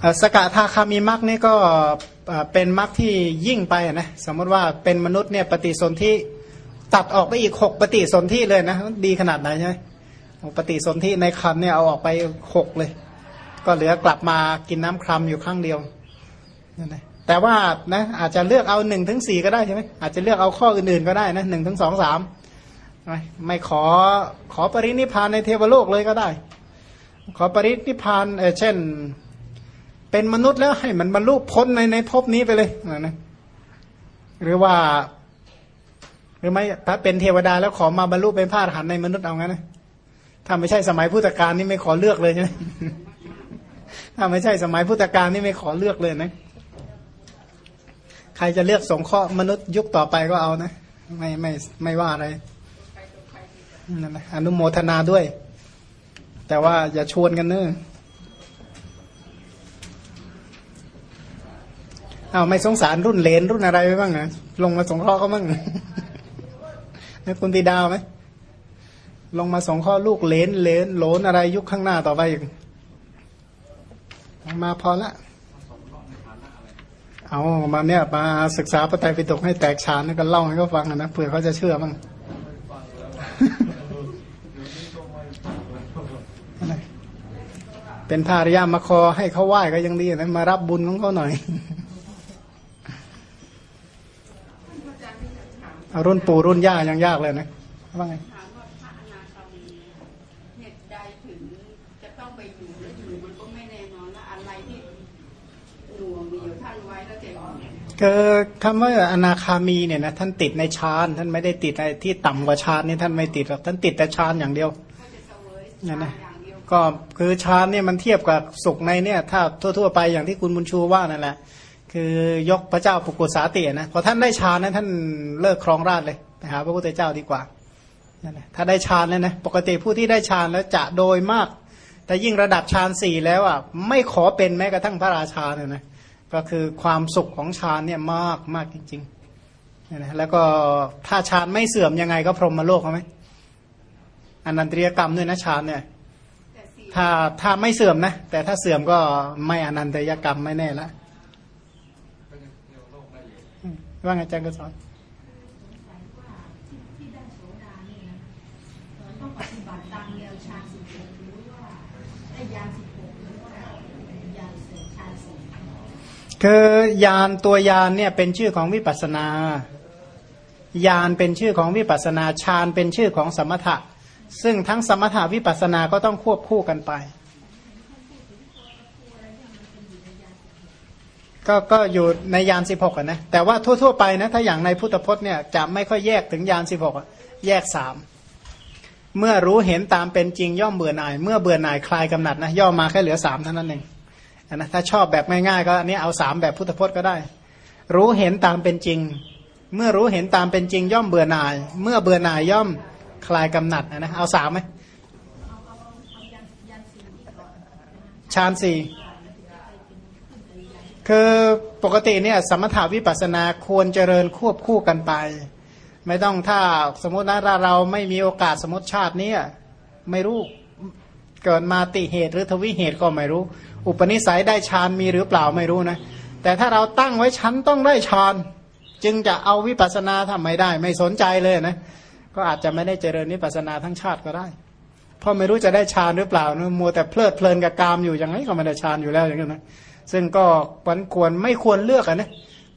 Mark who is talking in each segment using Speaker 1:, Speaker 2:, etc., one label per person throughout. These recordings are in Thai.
Speaker 1: เอ่อสกทาคามีมรรคนี่ก็เป็นมรรคที่ยิ่งไปนะสมมติว่าเป็นมนุษย์เนี่ยปฏิสนธิตัดออกไปอีกหกปฏิสนธิเลยนะ ดีขนาดไหนใช่ไหมปฏิสนธิในคันเนี่ยเอาออกไปหกเลย ก็เหลือกลับมากินน้ำครามอยู่ครั้งเดียวนั่นนะแต่ว่านะอาจจะเลือกเอาหนึ่งถึงสี่ก็ได้ใช่ไหมอาจจะเลือกเอาข้ออื่นๆก็ได้นะหนึ่งถึงสองสามไม่ขอขอปรินิพานในเทวโลกเลยก็ได้ ขอปรินิพานเเช่น เป็นมนุษย์แล้วให้มันบรรลุพ้นในในภพนี้ไปเลยนะนะหรือว่า หรือไม่ถ้าเป็นเทวดาแล้วขอมาบรรลุเป็นพระอรหันต์ในมนุษย์เอางั้นนะถ้าไม่ใช่สมัยพุทธกาลนี่ไม่ขอเลือกเลยใช่ไหมถ้าไม่ใช่สมัยพุทธกาลนี่ไม่ขอเลือกเลยนะ ใครจะเลือกสงเคราะห์มนุษย์ยุคต่อไปก็เอานะ ไม่ไม่ไม่ว่าอะไรนั่นนะอนุโมทนาด้วย แต่ว่าอย่าชวนกันเนอะ เอาไม่สงสารรุ่นเลนรุ่นอะไรไปบ้างนะลงมาสงเคราะห์เขาบ้างนะคุณตีดาวไหมลงมาสงเคราะห์ลูกเลนเลนโหลนอะไรยุคข้างหน้าต่อไปอีกมาพอละเอามาเนี่ยมาศึกษาพระไตรปิฎกให้แตกฉานแล้วก็เล่าให้เขาฟังอะนะเผื่อเขาจะเชื่อบ้างเป็นภาริยามาคอให้เขาไหว้ก็ยังดีนะมารับบุญของเขาหน่อย เอา รุ่นปู่รุ่นย่ายังยากเลยนะว่าไง
Speaker 2: ถามว่าพระอนาคามีเหตุใดถึงจะต้องไปอยู่และอยู่มันก็ไม่แน่นอนและอะไรที่หน่วงเหนียวท่านไว้แล้วจะ
Speaker 1: คือคำว่าอนาคามีเนี่ยนะท่านติดในฌานท่านไม่ได้ติดในที่ต่ำกว่าฌานนี่ท่านไม่ติดหรอกท่านติดแต่ฌานอย่างเดียว
Speaker 2: ก็จะเสวย
Speaker 1: นั่นนะ
Speaker 2: อย่างเดียว
Speaker 1: ก็คือฌานเนี่ยมันเทียบกับสุขในเนี่ย ถ้าทั่ว ๆ ไปอย่างที่คุณบุญชูว่านั่นแหละ คือยกพระเจ้าปุกุสาตินะพอท่านได้ฌานนะท่านเลิกครองราชเลยไปหาพระพุทธเจ้าดีกว่านั่นนะถ้าได้ฌานแล้วนะปกติผู้ที่ได้ฌานแล้วจะโดยมาก แต่ยิ่งระดับฌานสี่แล้วอะไม่ขอเป็นแม้กระทั่งพระราชาเนี่ยนะก็คือความสุขของฌานเนี่ยมากมากจริงๆนะแล้วก็ถ้าฌานไม่เสื่อมยังไงก็พรหมโลกเขาไหมอนันตริยกรรมด้วยนะฌานเนี่ยถ้าถ้าไม่เสื่อมนะแต่ถ้าเสื่อมก็ไม่อนันตริยกรรมไม่แน่ละ ว่าไงอาจารย์ก็สอน
Speaker 3: ที่ได้โสดานี่นะต้องปฏิบัติตามแนวฌานสิบหกหรือว่าได้ยานสิบหกหรือว่ายานเสกฌานสี่
Speaker 1: คือยานตัวยานเนี่ยเป็นชื่อของวิปัสสนายานเป็นชื่อของวิปัสสนาฌานเป็นชื่อของสมถะ ซึ่งทั้งสมถะวิปัสสนาก็ต้องควบคู่กันไป ก็ก็อยู่ในยานสิบหกนะ แต่ว่าทั่ว ๆ ไปนะ ถ้าอย่างในพุทธพจน์เนี่ยจะไม่ค่อยแยกถึงยานสิบหกแยกสามเมื่อรู้เห็นตามเป็นจริงย่อมเบื่อหน่าย เมื่อเบื่อหน่ายคลายกำหนัดนะย่อมมาแค่เหลือสามเท่านั้นเองนะถ้าชอบแบบง่ายๆก็อันนี้เอาสามแบบพุทธพจน์ก็ได้ รู้เห็นตามเป็นจริง เมื่อรู้เห็นตามเป็นจริง ย่อมเบื่อหน่าย เมื่อเบื่อหน่ายย่อมคลายกำหนัดนะนะเอาสามไหมฌานสี่ คือปกติเนี่ยสมถาวิปัสสนาควรเจริญควบคู่กันไป ไม่ต้องถ้าสมมตินะถ้าเราไม่มีโอกาสสมมติชาตินี้ไม่รู้เกิดมาติเหตุหรือทวิเหตุก็ไม่รู้ อุปนิสัยได้ฌานมีหรือเปล่าไม่รู้นะ แต่ถ้าเราตั้งไว้ชั้นต้องได้ฌานจึงจะเอาวิปัสสนาทำไม่ได้ ไม่สนใจเลยนะ ก็อาจจะไม่ได้เจริญวิปัสสนาทั้งชาติก็ได้เพราะไม่รู้จะได้ฌานหรือเปล่านะมัวแต่เพลิดเพลินกับกามอยู่ยังไงก็ไม่ได้ฌานอยู่แล้วอย่างนั้นนะ ซึ่งก็วันควรไม่ควรเลือกอะนะ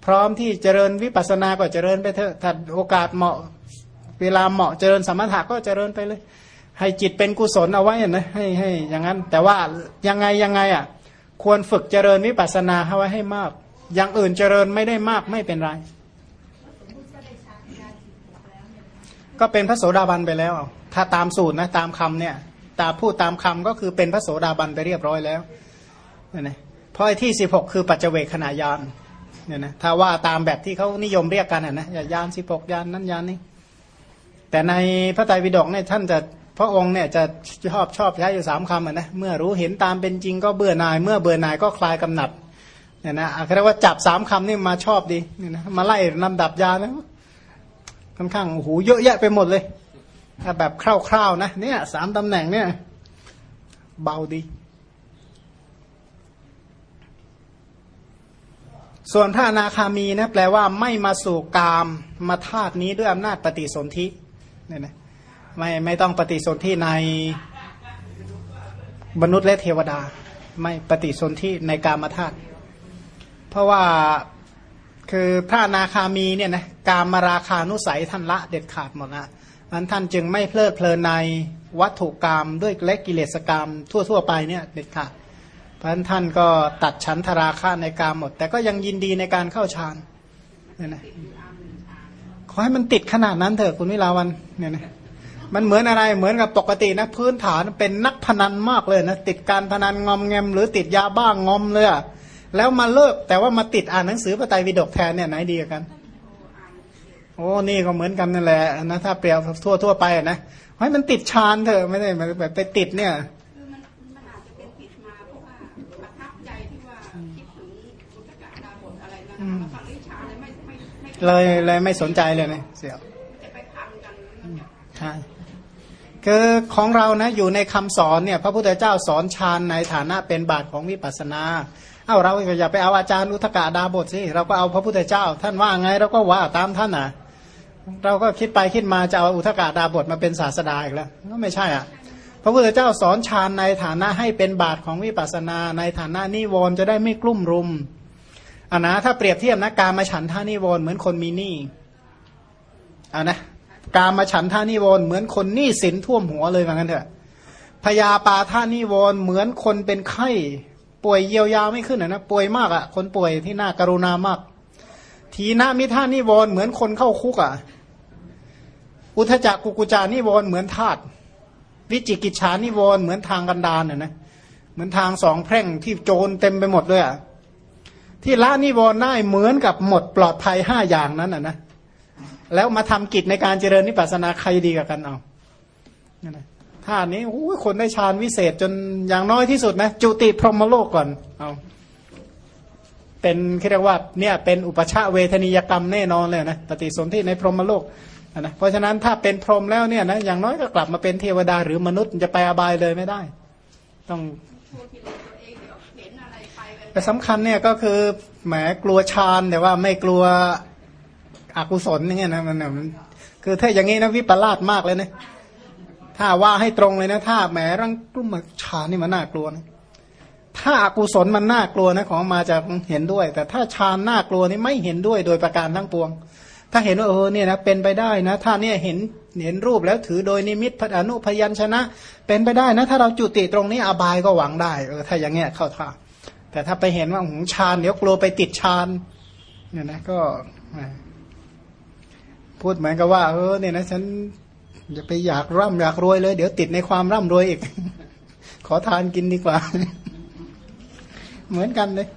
Speaker 1: พร้อมที่เจริญวิปัสสนาก็เจริญไปเถอะถ้าโอกาสเหมาะเวลาเหมาะเจริญสมถะก็เจริญไปเลย ให้จิตเป็นกุศลเอาไว้นะให้ให้อย่างนั้น แต่ว่ายังไงยังไงอะควรฝึกเจริญวิปัสสนาเอาไว้ให้มาก อย่างอื่นเจริญไม่ได้มากไม่เป็นไร ก็เป็นพระโสดาบันไปแล้ว ถ้าตามสูตรนะตามคำเนี่ย ตามพูดตามคำก็คือเป็นพระโสดาบันไปเรียบร้อยแล้วเนี่ย นะเพราะไอ้ที่สิบหกคือปัจเจเวคขณะยานเนี่ยนะถ้าว่าตามแบบที่เขานิยมเรียกกันอะนะอย่ายานสิบหกยานนั้นยานนี้ แต่ในพระไตรปิฎกเนี่ยท่านจะพระองค์เนี่ยจะชอบชอบใช้อยู่สามคำอะนะเมื่อรู้เห็นตามเป็นจริงก็เบื่อหน่าย เมื่อเบื่อหน่ายก็คลายกำหนัดเนี่ยนะอาเรียกว่าจับสามคำนี่มาชอบดีเนี่ยนะมาไล่ลำดับยานะค่อนข้างโอ้โหเยอะแยะไปหมดเลย ถ้าแบบคร่าวๆนะเนี่ยสามตำแหน่งเนี่ย เบาดี ส่วนพระอนาคามีนะแปลว่าไม่มาสู่กามมาธาตุนี้ด้วยอำนาจปฏิสนธิเนี่ยนะไม่ไม่ต้องปฏิสนธิในมนุษย์และเทวดา ไม่ปฏิสนธิในกามธาตุเพราะว่าคือพระอนาคามีเนี่ยนะกามมาราคานุสัยท่านละเด็ดขาดหมดละนั้นท่านจึงไม่เพลิดเพลินในวัตถุกรรมด้วยเล็กกิเลสกรรมทั่ว ๆ ไปเนี่ยเด็ดขาด เพราะฉะนั้นท่านก็ตัดชั้นธราคาในกามหมด แต่ก็ยังยินดีในการเข้าฌานเนี่ยนะขอให้มันติดขนาดนั้นเถอะคุณวิลาวันเนี่ยนะมันเหมือนอะไรเหมือนกับปกตินะพื้นฐานเป็นนักพนันมากเลยนะติดการพนันงอมแงม หรือติดยาบ้างงอมเลยอะแล้วมาเลิกแต่ว่ามาติดอ่านหนังสือพระไตรปิฎกแทนเนี่ยไหนดีกัน โอ้นี่ก็เหมือนกันนั่นแหละนะถ้าเปรียบทั่วทั่วไปอะนะให้มันติดฌานเถอะไม่ได้แบบไปติดเนี่ย
Speaker 2: เลย
Speaker 1: เลยไม่สนใจเลยนะเสี่ยวใช่คือของเรานะอยู่ในคำสอนเนี่ย พระพุทธเจ้าสอนฌานในฐานะเป็นบาทของวิปัสสนาเอ้าเราอย่าไปเอาอาจารย์อุทกาดาบทสิเราก็เอาพระพุทธเจ้า ท่านว่าไงเราก็ว่าตามท่านนะเราก็คิดไปคิดมาจะเอาอุทกาดาบทมาเป็นศาสดาอีกแล้วก็ไม่ใช่อะ พระพุทธเจ้าสอนฌานในฐานะให้เป็นบาทของวิปัสสนา ในฐานะนิวรณ์จะได้ไม่กลุ่มรุม อะนะถ้าเปรียบเทียบนะการมาฉันท่านิวรณ์เหมือนคนมีหนี้อะนะการมาฉันท่านิวรณ์เหมือนคนหนี้สินท่วมหัวเลยว่างั้นเถอะพยาปาท่านิวรณ์เหมือนคนเป็นไข้ป่วยเยียวยาไม่ขึ้นนะนะป่วยมากอะ่ะ คนป่วยที่น่ากรุณามาก ทีนามิท่านิวรณ์เหมือนคนเข้าคุกอะ่ะ อุทจักกุกุจานิวรณ์เหมือนทาตวิจิกิจฉานิวรณ์เหมือนทางกันดารน่ะนะเหมือนทางสองแพร่งที่โจรเต็มไปหมดเลยอะ่ะ ที่ละนิวรณ์ได้เหมือนกับหมดปลอดภัยห้าอย่างนั้นอะนะแล้วมาทำกิจในการเจริญนิพพานาใครดีกับกันเอานั่นนะท่านี้โอ้คนได้ฌานวิเศษจนอย่างน้อยที่สุดนะจุติพรหมโลกก่อนเอาเป็นเรียกว่าเนี่ยเป็นอุปชาเวทนิยกรรมแน่นอนเลยนะปฏิสนธิในพรหมโลกนะเพราะฉะนั้นถ้าเป็นพรหมแล้วเนี่ยนะอย่างน้อยก็กลับมาเป็นเทวดาหรือมนุษย์จะไปอบายเลยไม่ได้ ต้อง แต่สำคัญเนี่ยก็คือแหมกลัวฌานแต่ว่าไม่กลัวอกุศลอย่างเงี้ยนะมันเนี่ยมันคือถ้าอย่างงี้นะวิปลาสมากเลยนะถ้าว่าให้ตรงเลยนะ ถ้าแหมรังกลุ่มฌานนี่มันน่ากลัวนะถ้าอากุศลมันน่ากลัวนะของมาจะเห็นด้วย แต่ถ้าฌานน่ากลัวนี่ไม่เห็นด้วยโดยประการทั้งปวง ถ้าเห็นว่าเออเนี่ยนะเป็นไปได้นะ ถ้าเนี่ยเห็นเห็นรูปแล้วถือโดยนิมิตพอนุพยัญชนะ เป็นไปได้นะ ถ้าเราจุติตรงนี้อบายก็หวังได้เออถ้าอย่างเงี้ยเข้าท่า แต่ถ้าไปเห็นว่าหงฌานเดี๋ยวกลัวไปติดฌานเนี่ยนะก็พูดเหมือนกับว่าเออเนี่ยนะฉันอย่าไปอยากร่ำอยากรวยเลย เดี๋ยวติดในความร่ำรวยอีก ขอทานกินดีกว่า เหมือนกันเลย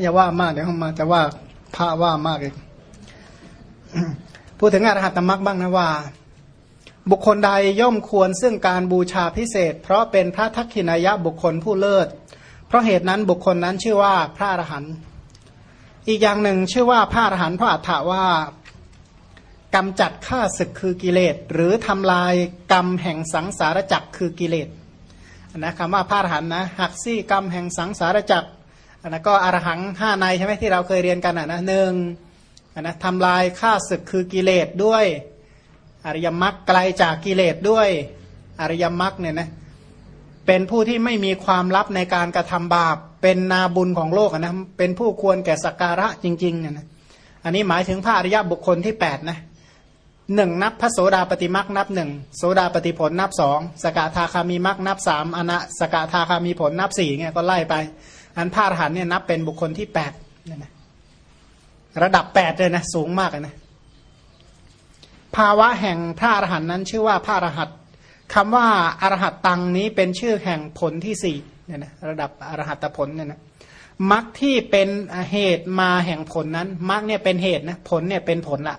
Speaker 1: อย่าว่ามากเดี๋ยวเขามาจะว่าพระว่ามากเอีกพูดถึงอรหัตตมรรคบ้างนะว่า บุคคลใดย่อมควรซึ่งการบูชาพิเศษ เพราะเป็นพระทักขินายะบุคคลผู้เลิศ เพราะเหตุนั้นบุคคลนั้นชื่อว่าพระอรหันต์อีกอย่างหนึ่งชื่อว่าพระอรหันต์เพราะอัฏฐาว่ากำจัดข้าศึกคือกิเลส หรือทำลายกรรมแห่งสังสารจักรคือกิเลสนะคำว่าพระอรหันต์นะหักซี่กรรมแห่งสังสารจักรอันนั้นก็อรหังห้าในใช่ไหมที่เราเคยเรียนกันอะนะหนึ่งอันนะทำลายข้าศึกคือกิเลสด้วย อริยมรรคไกลจากกิเลสด้วยอริยมรรคเนี่ยนะเป็นผู้ที่ไม่มีความลับในการกระทำบาป เป็นนาบุญของโลกนะเป็นผู้ควรแก่สักการะจริงๆเนี่ยนะอันนี้หมายถึงพระอริยบุคคลที่แปดนะหนึ่งนับพระโสดาปฏิมักนับหนึ่งโสดาปฏิผลนับสองสกทาคามีมักนับสามอนะสกทาคามีผลนับสี่เงี้ยก็ไล่ไป อันพระอรหันเนี่ยนับเป็นบุคคลที่แปดเนี่ยนะระดับแปดเลยนะสูงมากนะ ภาวะแห่งพระอรหันต์นั้นชื่อว่าพระอรหัตคำว่าอรหัตตังนี้เป็นชื่อแห่งผลที่สี่เนี่ยนะระดับอรหัตผลเนี่ยนะมรรคที่เป็นเหตุมาแห่งผลนั้นมรรคเนี่ยเป็นเหตุนะผลเนี่ยเป็นผลละ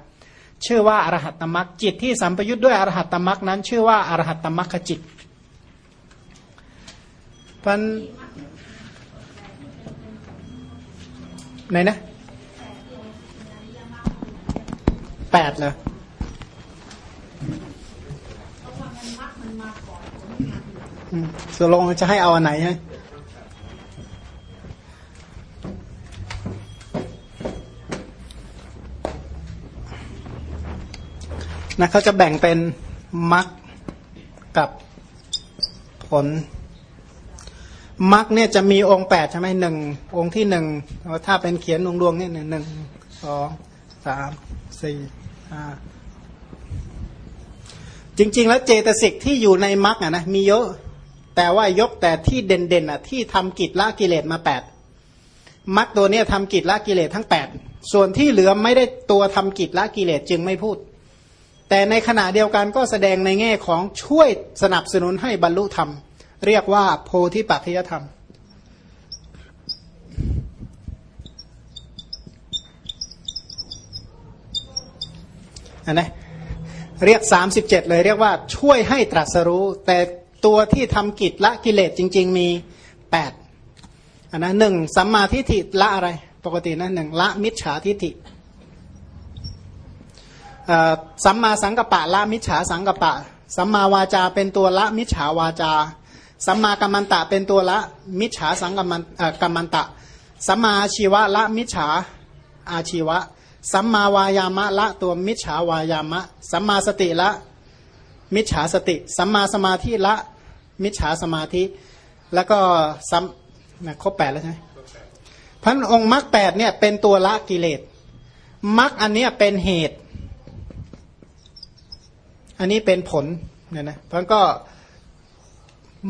Speaker 1: ชื่อว่าอรหัตตมรรคจิตที่สัมปยุทธ์ด้วยอรหัตตมรรคนั้น ชื่อว่าอรหัตตมรรคจิตพันไหนนะแปดเหร สลงจะให้เอาอันไหนฮะนะเขาจะแบ่งเป็นมรรคกับผลมรรคเนี่ยจะมีองค์แปดใช่ไหมหนึ่งองค์ที่หนึ่งถ้าเป็นเขียนดวงดวงเนี่ยหนึ่งสองสามสี่ห้าจริง ๆ แล้วเจตสิกที่อยู่ในมรรคอะนะมีเยอะ แต่ว่ายกแต่ที่เด่นๆอะที่ทำกิจละกิเลสมาแปดมรรคตัวเนี้ยทำกิจละกิเลสทั้งแปดส่วนที่เหลือไม่ได้ตัวทำกิจละกิเลสจึงไม่พูด แต่ในขณะเดียวกันก็แสดงในแง่ของช่วยสนับสนุนให้บรรลุธรรม เรียกว่าโพธิปัจจยธรรมอันนะเรียก 37 เลยเรียกว่าช่วยให้ตรัสรู้แต่ ตัวที่ทำกิจละกิเลสจริง ๆ มี8อันนะหนึ่งสัมมาทิฏฐิละอะไร ปกตินะหนึ่งละมิจฉาทิฏฐิสัมมาสังกปะละมิจฉาสังกปะ สัมมาวาจาเป็นตัวละมิจฉาวาจา สัมมากัมมันตะเป็นตัวละมิจฉาสังกัมมันกัมมันตะ สัมมาอาชีวะละมิจฉาอาชีวะ สัมมาวายามะละตัวมิจฉาวายามะ สัมมาสติละมิจฉาสติ สัมมาสมาธิละ มิจฉาสมาธิ แล้วก็สัมนะครบแปดแล้วใช่ไหมพันองค์มรรคแปดเนี่ยเป็นตัวละกิเลสมรรคอันนี้เป็นเหตุ อันนี้เป็นผลเนี่ยนะเพราะก็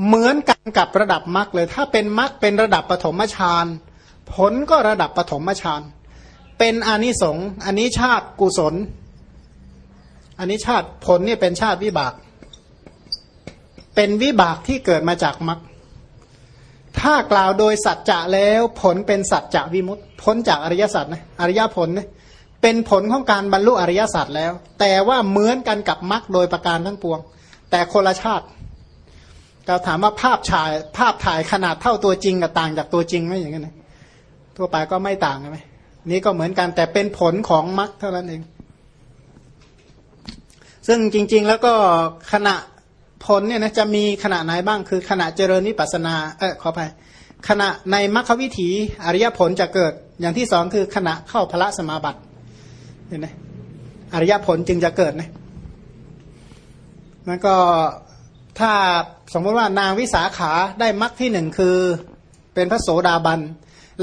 Speaker 1: เหมือนกันกับระดับมรรคเลย ถ้าเป็นมรรคเป็นระดับปฐมฌานผลก็ระดับปฐมฌานเป็นอานิสงส์อันนี้ชาติกุศลอันนี้ชาติผลเนี่ยเป็นชาติวิบาก เป็นวิบากที่เกิดมาจากมรรคถ้ากล่าวโดยสัจจะแล้วผลเป็นสัจจะวิมุตติพ้นจากอริยสัจนะอริยผลนะเป็นผลของการบรรลุอริยสัจแล้ว แต่ว่าเหมือนกันกับมรรคโดยประการทั้งปวง แต่คนละชาติเราถามว่าภาพฉายภาพถ่ายขนาดเท่าตัวจริงกับต่างจากตัวจริงไหมอย่างนั้นนะทั่วไปก็ไม่ต่างใช่ไหมนี่ก็เหมือนกันแต่เป็นผลของมรรคเท่านั้นเอง ซึ่งจริง ๆ แล้วก็ขณะ ผลเนี่ยนะจะมีขณะไหนบ้างคือขณะเจริญวิปัสนาเออขออภัยขณะในมรรควิถีอริยผลจะเกิดอย่างที่สองคือขณะเข้าพระสมาบัติเห็นไหมอริยผลจึงจะเกิดนะแล้วก็ถ้าสมมติว่านางวิสาขาได้มรรคที่หนึ่งคือเป็นพระโสดาบัน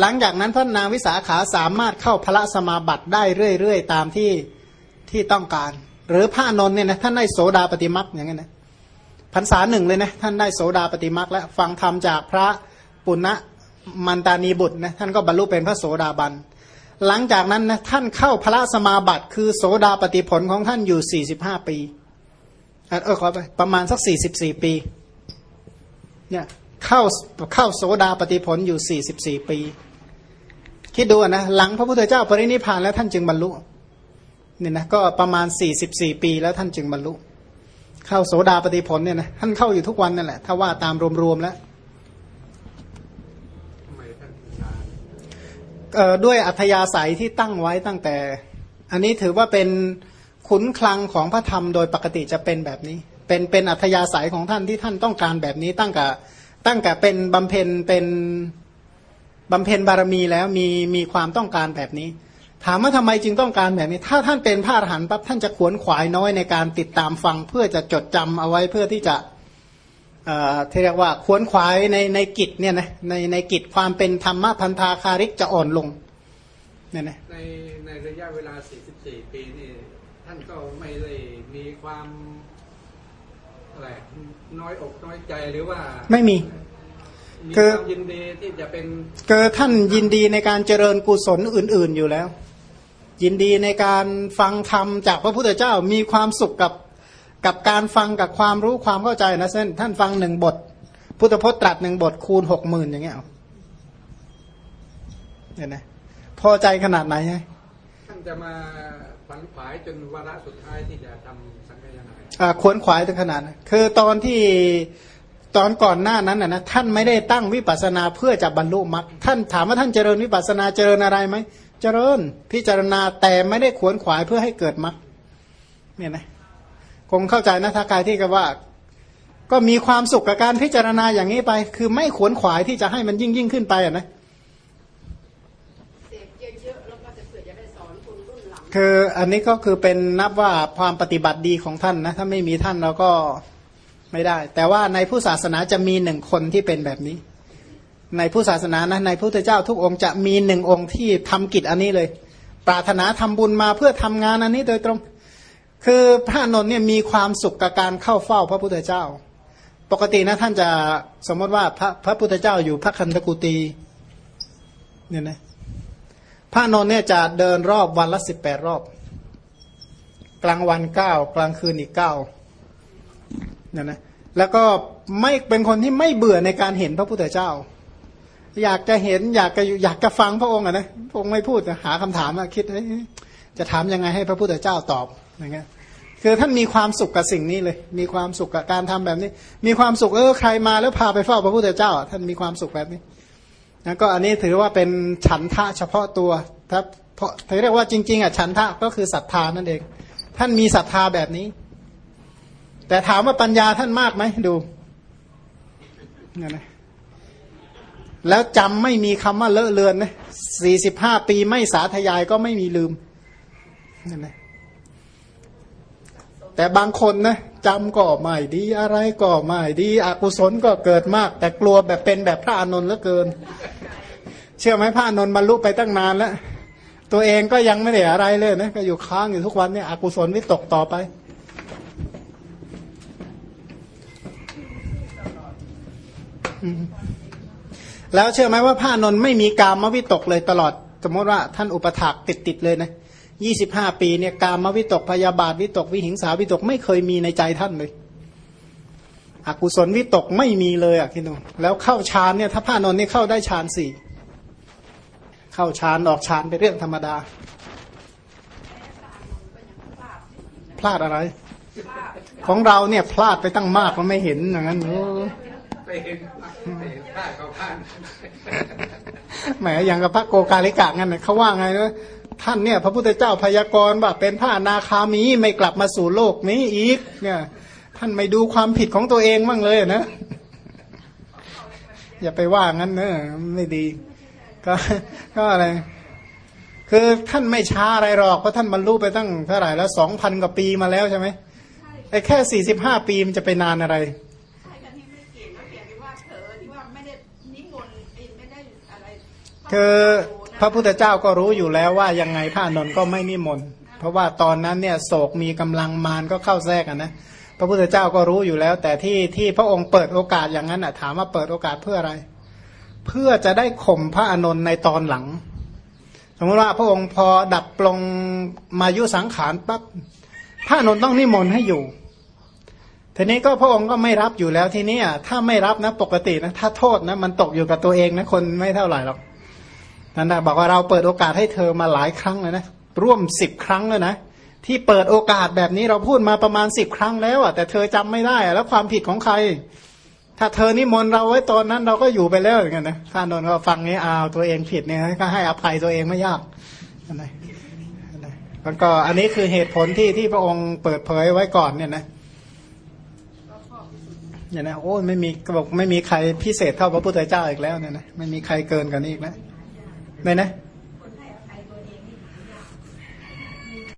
Speaker 1: หลังจากนั้นพระนางวิสาขาสามารถเข้าพระสมาบัติได้เรื่อยๆตามที่ที่ต้องการ หรือพระนนท์เนี่ยนะท่านได้โสดาปฏิมรรคอย่างนี้นะ พรรษาหนึ่งเลยนะท่านได้โสดาปฏิมรรคแล้วฟังธรรมจากพระปุณณมันตานีบุตรนะท่านก็บรรลุเป็นพระโสดาบัน หลังจากนั้นนะท่านเข้าพระสมาบัติ คือโสดาปฏิผลของท่านอยู่ 45 ปีเออขอไปประมาณสัก 44 ปีเนี่ยเข้าเข้าโสดาปฏิผลอยู่ 44 ปี คิดดูนะหลังพระพุทธเจ้าปรินิพพานแล้วท่านจึงบรรลุเนี่ยนะก็ประมาณ 44 ปีแล้วท่านจึงบรรลุ เข้าโสดาปฏิผลเนี่ยนะท่านเข้าอยู่ทุกวันนั่นแหละ ถ้าว่าตามรวมๆแล้วด้วยอัธยาศัยที่ตั้งไว้ตั้งแต่ อันนี้ถือว่าเป็นขุนคลังของพระธรรมโดยปกติจะเป็นแบบนี้ เป็นเป็นอัธยาศัยของท่านที่ท่านต้องการแบบนี้ตั้งแต่ตั้งแต่เป็นบำเพ็ญเป็นบำเพ็ญบารมีแล้วมีมีความต้องการแบบนี้ ถามว่าทำไมจึงต้องการแบบนี้ ถ้าท่านเป็นพระอรหันต์ปั๊บท่านจะขวนขวายน้อยในการติดตามฟัง เพื่อจะจดจำเอาไว้เพื่อที่จะเอ่อที่เรียกว่าขวนขวายในในกิจเนี่ยนะในในกิจความเป็นธรรมะพันธาคาริกจะอ่อนลงเนี่ยนะ
Speaker 4: ในในระยะเวลา 44 ปีนี่ท่านก็ไม่ได้มีความอะไรน้อยอกน้อยใจหรือว่า
Speaker 1: ไม่มี
Speaker 4: มี
Speaker 1: คือ
Speaker 4: ความยินดีที่จะเป็น
Speaker 1: เกิดท่านยินดีในการเจริญกุศลอื่น ๆอยู่แล้ว ยินดีในการฟังธรรมจากพระพุทธเจ้ามีความสุขกับกับการฟังกับความรู้ความเข้าใจนะเส้นท่านฟังหนึ่งบท พุทธพจน์ตรัสหนึ่งบทคูณหกหมื่นอย่างเงี้ยเอาเห็นไหมพอใจขนาดไหนไง
Speaker 4: ท่านจะมาฝันขวายจนวาระสุดท้ายที่จะทำสังฆทาน
Speaker 1: อ่าควรขวายถึงขนาดนั้นคือตอนที่ตอนก่อนหน้านั้นนะนะท่านไม่ได้ตั้งวิปัสสนาเพื่อจะบรรลุมรรคท่านถามว่าท่านเจริญวิปัสสนาเจริญอะไรไหม เจริญพิจารณาแต่ไม่ได้ขวนขวายเพื่อให้เกิดมรรคเนี่ยนะคงเข้าใจนะถ้ากายที่กับว่า ก็มีความสุขกับการพิจารณาอย่างนี้ไป คือไม่ขวนขวายที่จะให้มันยิ่งยิ่งขึ้นไปอะนะ
Speaker 2: เสพเยอะๆแล้วก็จะเผื่อจะได้สอนคนรุ่นหลัง
Speaker 1: คืออันนี้ก็คือเป็นนับว่าความปฏิบัติดีของท่านนะ ถ้าไม่มีท่านเราก็ไม่ได้ แต่ว่าในผู้ศาสนาจะมีหนึ่งคนที่เป็นแบบนี้ ในผู้ศาสนานะในพระพุทธเจ้าทุกองค์จะมีหนึ่งองค์ที่ทำกิจอันนี้เลย ปรารถนาทำบุญมาเพื่อทำงานอันนี้โดยตรง คือพระนนท์เนี่ยมีความสุขกับการเข้าเฝ้าพระพุทธเจ้า ปกตินะท่านจะสมมติว่าพระพระพุทธเจ้าอยู่พระคันธกุตีเนี่ยนะพระนนท์เนี่ยจะเดินรอบวันละสิบแปดรอบ กลางวันเก้ากลางคืนอีกเก้าเนี่ยนะแล้วก็ไม่เป็นคนที่ไม่เบื่อในการเห็นพระพุทธเจ้า อยากจะเห็นอยากจะอยากจะฟังพระองค์อะนะพระองค์ไม่พูดหาคำถามอะคิดจะถามยังไงให้พระพุทธเจ้าตอบอย่างเงี้ยคือท่านมีความสุขกับสิ่งนี้เลย มีความสุขกับการทำแบบนี้ มีความสุขเออใครมาแล้วพาไปเฝ้าพระพุทธเจ้า ท่านมีความสุขแบบนี้นะก็อันนี้ถือว่าเป็นฉันทะเฉพาะตัวถ้าเพราะเขาเรียกว่าจริง ๆอะฉันทะก็คือศรัทธานั่นเอง ท่านมีศรัทธาแบบนี้ แต่ถามว่าปัญญาท่านมากไหมดูเนี่ยนะ แล้วจำไม่มีคำว่าเลอะเลือนนะสี่สิบห้าปีไม่สาธยายก็ไม่มีลืมเนี่ยนะแต่บางคนนะจำก็ไม่ดีอะไรก็ไม่ดีอกุศลก็เกิดมาก แต่กลัวแบบเป็นแบบพระอานนท์เหลือเกิน เชื่อไหมพระอานนท์บรรลุไปตั้งนานแล้ว ตัวเองก็ยังไม่ได้อะไรเลยนะก็อยู่ค้างอยู่ทุกวันเนี่ยอกุศลวิตกต่อไปอืม แล้วเชื่อไหมว่าพระนนท์ไม่มีกามวิตกเลยตลอด สมมติว่าท่านอุปถากติดติดๆเลยนะยี่สิบห้าปีเนี่ยกามวิตกพยาบาทวิตกวิหิงสาวิตกไม่เคยมีในใจท่านเลย อกุศลวิตกไม่มีเลยอะคิดดูแล้วเข้าฌานเนี่ยถ้าพระนนท์นี่เข้าได้ฌานสี่เข้าฌานออกฌานเป็นเรื่องธรรมดา พลาดอะไร ของเราเนี่ยพลาดไปตั้งมากมันไม่เห็นอย่างนั้นโอ้
Speaker 4: ไป เห็นไปเห็นพระเขาข้า
Speaker 1: แหมอย่างกับพระโกกาลิกะงั้นน่ะเขาว่าไงนะท่านเนี่ย พระพุทธเจ้าพยากรณ์ว่าเป็นพระอนาคามีไม่กลับมาสู่โลกนี้อีก เนี่ย ท่านไม่ดูความผิดของตัวเองบ้างเลยนะอย่าไปว่างั้นเนอะไม่ดี ก็ก็อะไรคือท่านไม่ช้าอะไรหรอกเพราะท่านบรรลุไปตั้งเท่าไหร่แล้วสองพันกว่าปีมาแล้วใช่ไหมไอ้แค่สี่สิบห้าปีมันจะไปนานอะไร คือพระพุทธเจ้าก็รู้อยู่แล้วว่ายังไงพระอนนท์ก็ไม่นิมนต์เพราะว่าตอนนั้นเนี่ยโศกมีกำลังมารก็เข้าแทรกนะพระพุทธเจ้าก็รู้อยู่แล้ว แต่ที่ที่พระองค์เปิดโอกาสอย่างนั้นอะถามว่าเปิดโอกาสเพื่ออะไร เพื่อจะได้ข่มพระอนนท์ในตอนหลัง สมมติว่าพระองค์พอดับปลงมายุสังขารปั๊บพระอนนท์ต้องนิมนต์ให้อยู่ทีนี้ก็พระองค์ก็ไม่รับอยู่แล้วทีนี้ถ้าไม่รับนะปกตินะถ้าโทษนะมันตกอยู่กับตัวเองนะคนไม่เท่าไหร่หรอก นั่นนะบอกว่าเราเปิดโอกาสให้เธอมาหลายครั้งเลยนะร่วมสิบครั้งเลยนะที่เปิดโอกาสแบบนี้เราพูดมาประมาณสิบครั้งแล้วอะแต่เธอจำไม่ได้แล้วความผิดของใคร ถ้าเธอนิมนต์เราไว้ตอนนั้นเราก็อยู่ไปแล้วอย่างเงี้ยนะข้านนท์ก็ฟังนี้อ้าวตัวเองผิดเนี่ยก็ให้อภัยตัวเองไม่ยากนั่นนะนั่นนะแล้วก็อันนี้คือเหตุผลที่ที่พระองค์เปิดเผยไว้ก่อนเนี่ยนะเนี่ยนะโอ้ไม่มีบอกไม่มีใครพิเศษเท่าพระพุทธเจ้าอีกแล้วเนี่ยนะไม่มีใครเกินกว่านี้อีกแล้ว ไม่นะ